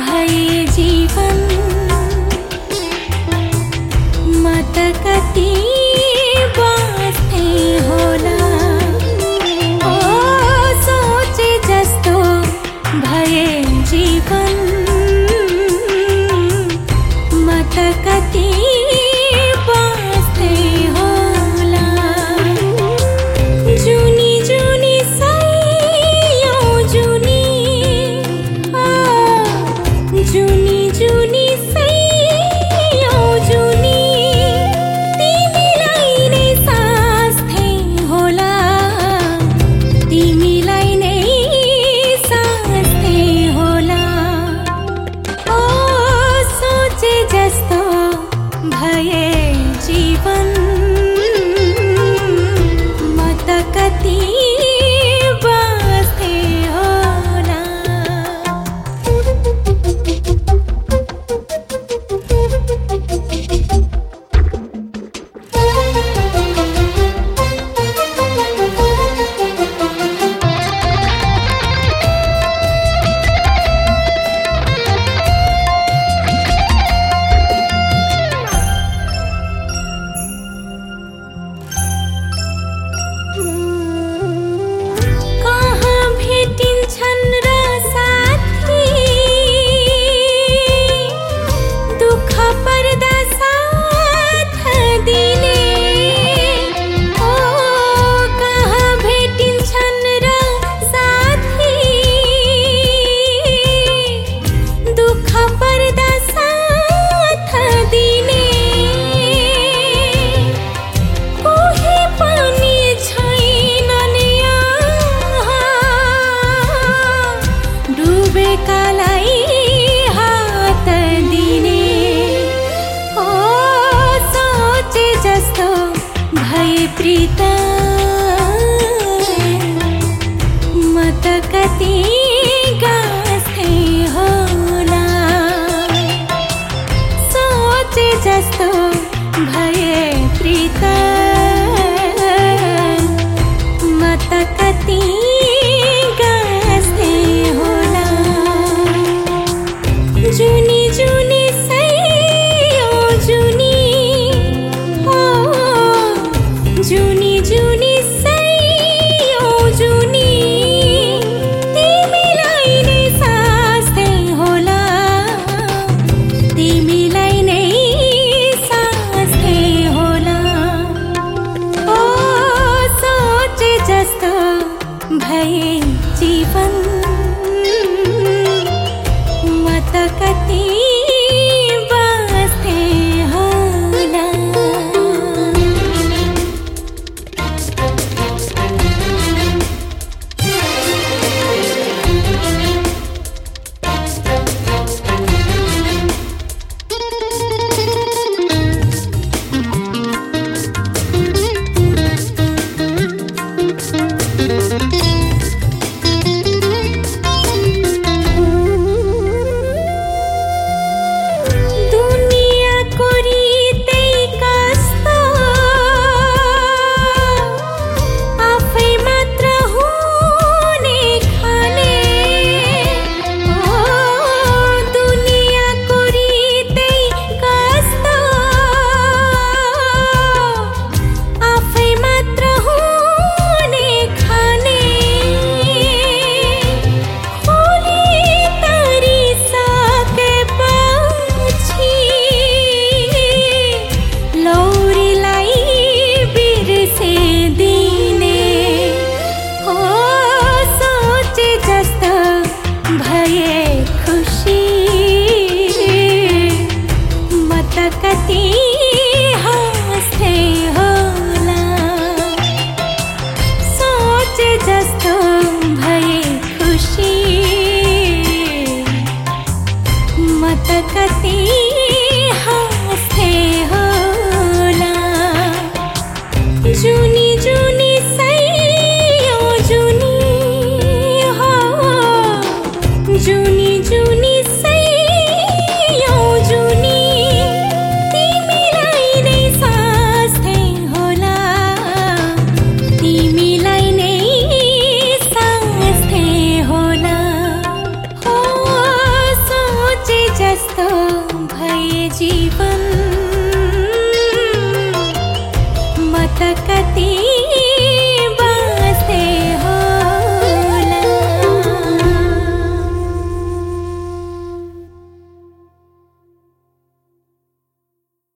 भये जीवन कति भए जीवन म त कति सोचे जस्तो भए खुसी म त कति